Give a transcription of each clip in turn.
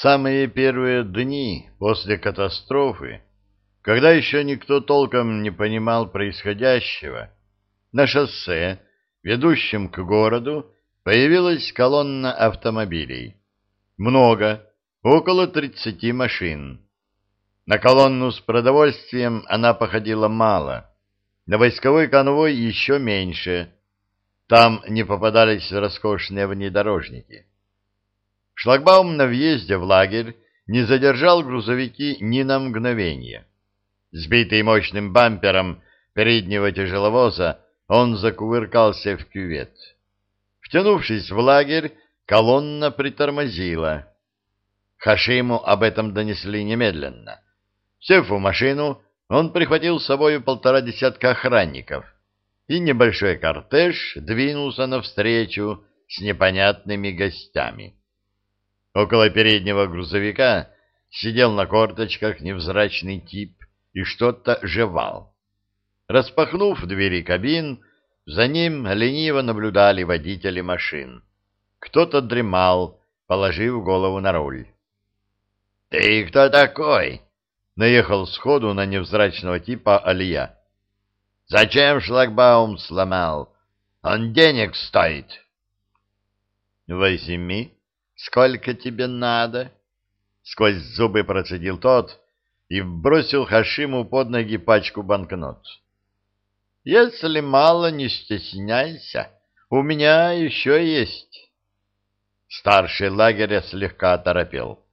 самые первые дни после катастрофы, когда еще никто толком не понимал происходящего, на шоссе, ведущем к городу, появилась колонна автомобилей. Много, около тридцати машин. На колонну с продовольствием она походила мало, на войсковой конвой еще меньше. Там не попадались роскошные внедорожники. Шлагбаум на въезде в лагерь не задержал грузовики ни на мгновение. Сбитый мощным бампером переднего тяжеловоза, он закувыркался в кювет. Втянувшись в лагерь, колонна притормозила. Хашиму об этом донесли немедленно. Сев в машину, он прихватил с собой полтора десятка охранников, и небольшой кортеж двинулся навстречу с непонятными гостями. Около переднего грузовика сидел на корточках невзрачный тип и что-то жевал. Распахнув двери кабин, за ним лениво наблюдали водители машин. Кто-то дремал, положив голову на руль. — Ты кто такой? — наехал сходу на невзрачного типа Алия. — Зачем шлагбаум сломал? Он денег стоит. — Возьми Сколько тебе надо? Сквозь зубы процедил тот и бросил Хашиму под ноги пачку банкнот. Если мало, не стесняйся, у меня еще есть. Старший лагеря слегка оторопел.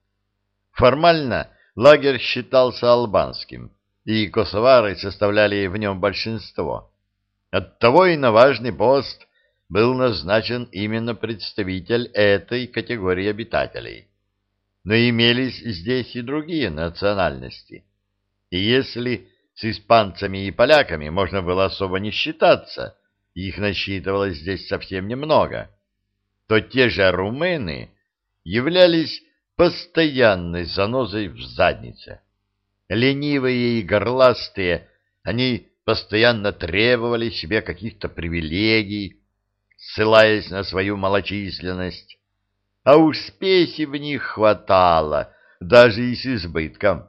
Формально лагерь считался албанским, и косовары составляли в нем большинство. Оттого и на важный пост был назначен именно представитель этой категории обитателей. Но имелись здесь и другие национальности. И если с испанцами и поляками можно было особо не считаться, их насчитывалось здесь совсем немного, то те же румыны являлись постоянной занозой в заднице. Ленивые и горластые, они постоянно требовали себе каких-то привилегий, ссылаясь на свою малочисленность, а уж в них хватало, даже и с избытком.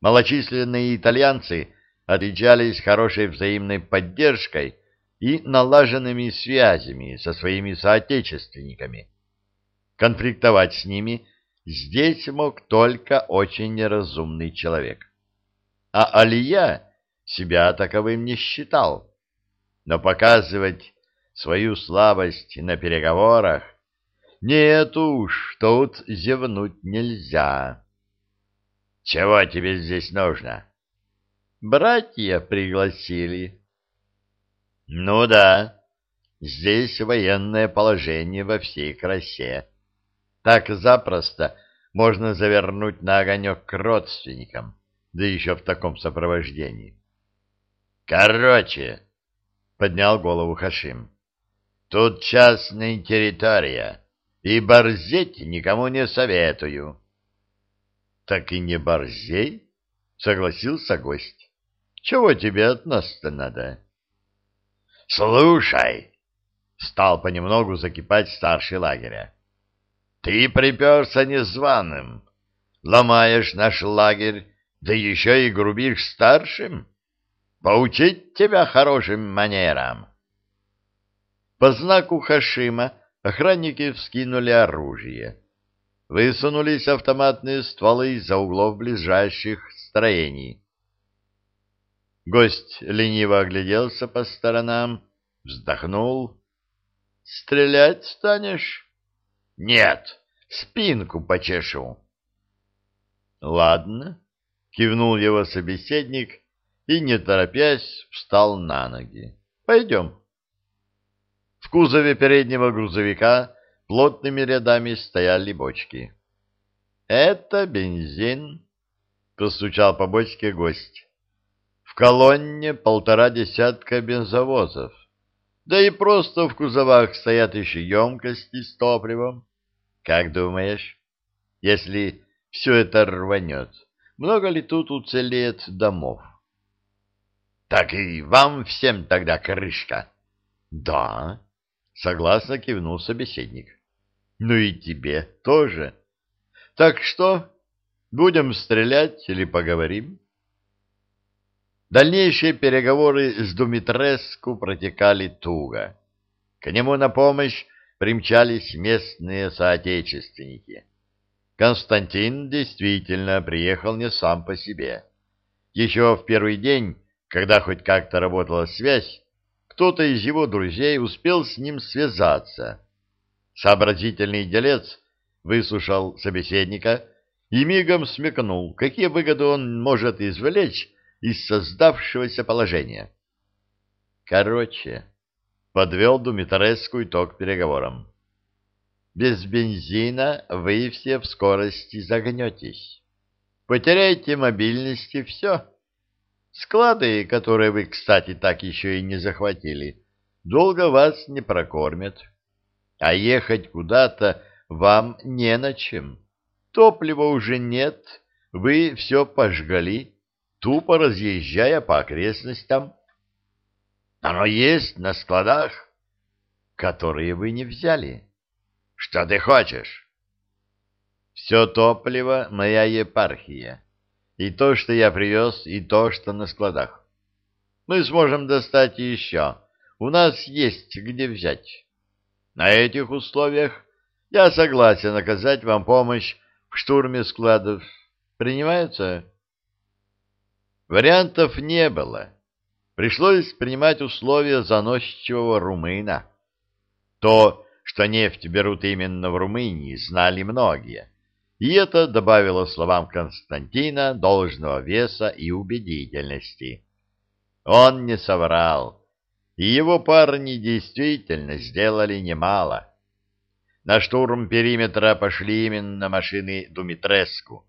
Малочисленные итальянцы отличались хорошей взаимной поддержкой и налаженными связями со своими соотечественниками. Конфликтовать с ними здесь мог только очень неразумный человек. А Алия себя таковым не считал. Но показывать свою слабость на переговорах, нет уж, тут зевнуть нельзя. Чего тебе здесь нужно? Братья пригласили. Ну да, здесь военное положение во всей красе. Так запросто можно завернуть на огонек к родственникам, да еще в таком сопровождении. Короче, поднял голову Хашим. Тут частная территория, и борзеть никому не советую. — Так и не борзей, — согласился гость. — Чего тебе от нас-то надо? — Слушай, — стал понемногу закипать старший лагеря, — ты приперся незваным, ломаешь наш лагерь, да еще и грубишь старшим. Поучить тебя хорошим манерам. По знаку Хашима охранники вскинули оружие. Высунулись автоматные стволы из-за углов ближайших строений. Гость лениво огляделся по сторонам, вздохнул. — Стрелять станешь? — Нет, спинку почешу. — Ладно, — кивнул его собеседник и, не торопясь, встал на ноги. — Пойдем. В кузове переднего грузовика плотными рядами стояли бочки. «Это бензин», — постучал по бочке гость. «В колонне полтора десятка бензовозов. Да и просто в кузовах стоят еще емкости с топливом. Как думаешь, если все это рванет, много ли тут уцелеет домов?» «Так и вам всем тогда крышка?» «Да». Согласно кивнул собеседник. Ну и тебе тоже. Так что, будем стрелять или поговорим? Дальнейшие переговоры с Думитреску протекали туго. К нему на помощь примчались местные соотечественники. Константин действительно приехал не сам по себе. Еще в первый день, когда хоть как-то работала связь, кто-то из его друзей успел с ним связаться. Сообразительный делец выслушал собеседника и мигом смекнул, какие выгоды он может извлечь из создавшегося положения. Короче, подвел Думитреску итог переговорам. Без бензина вы все в скорости загнетесь. Потеряете мобильность и все. Склады, которые вы, кстати, так еще и не захватили, долго вас не прокормят. А ехать куда-то вам не на чем. Топлива уже нет, вы все пожгали, тупо разъезжая по окрестностям. Оно есть на складах, которые вы не взяли. Что ты хочешь? Все топливо — моя епархия. И то, что я привез, и то, что на складах. Мы сможем достать еще. У нас есть где взять. На этих условиях я согласен оказать вам помощь в штурме складов. Принимается? Вариантов не было. Пришлось принимать условия заносчивого румына. То, что нефть берут именно в Румынии, знали многие. И это добавило словам Константина должного веса и убедительности. Он не соврал, и его парни действительно сделали немало. На штурм периметра пошли именно машины Думитреску.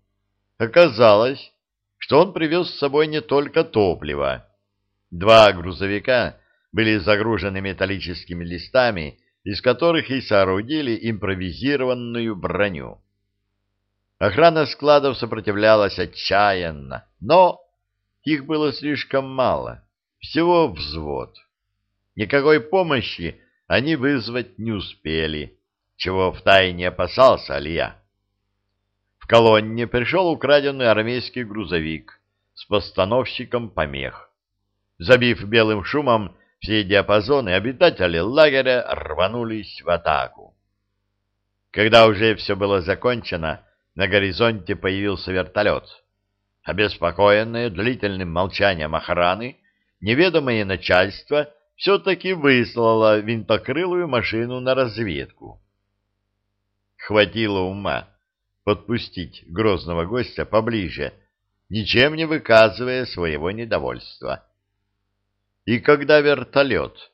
Оказалось, что он привез с собой не только топливо. Два грузовика были загружены металлическими листами, из которых и соорудили импровизированную броню. Охрана складов сопротивлялась отчаянно, но их было слишком мало, всего взвод. Никакой помощи они вызвать не успели, чего втайне опасался Алия в колонне пришел украденный армейский грузовик с постановщиком помех. Забив белым шумом все диапазоны, обитатели лагеря рванулись в атаку. Когда уже все было закончено, на горизонте появился вертолет. Обеспокоенное длительным молчанием охраны, неведомое начальство все-таки выслало винтокрылую машину на разведку. Хватило ума подпустить грозного гостя поближе, ничем не выказывая своего недовольства. И когда вертолет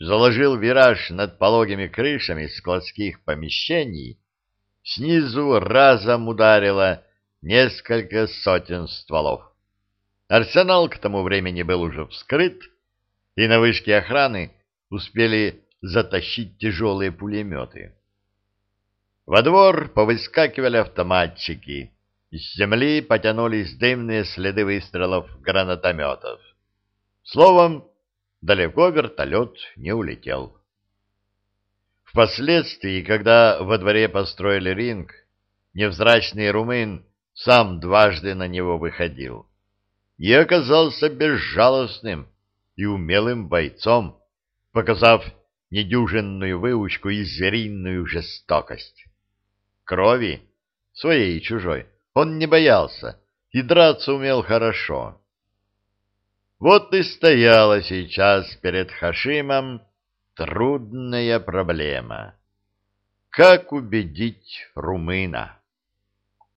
заложил вираж над пологими крышами складских помещений, снизу разом ударило несколько сотен стволов. Арсенал к тому времени был уже вскрыт, и на вышке охраны успели затащить тяжелые пулеметы. Во двор повыскакивали автоматчики. Из земли потянулись дымные следы выстрелов гранатометов. Словом, далеко вертолет не улетел. Впоследствии, когда во дворе построили ринг, невзрачный румын сам дважды на него выходил и оказался безжалостным и умелым бойцом, показав недюжинную выучку и звериную жестокость. Крови, своей и чужой, он не боялся и драться умел хорошо. Вот и стояла сейчас перед Хашимом трудная проблема. Как убедить румына?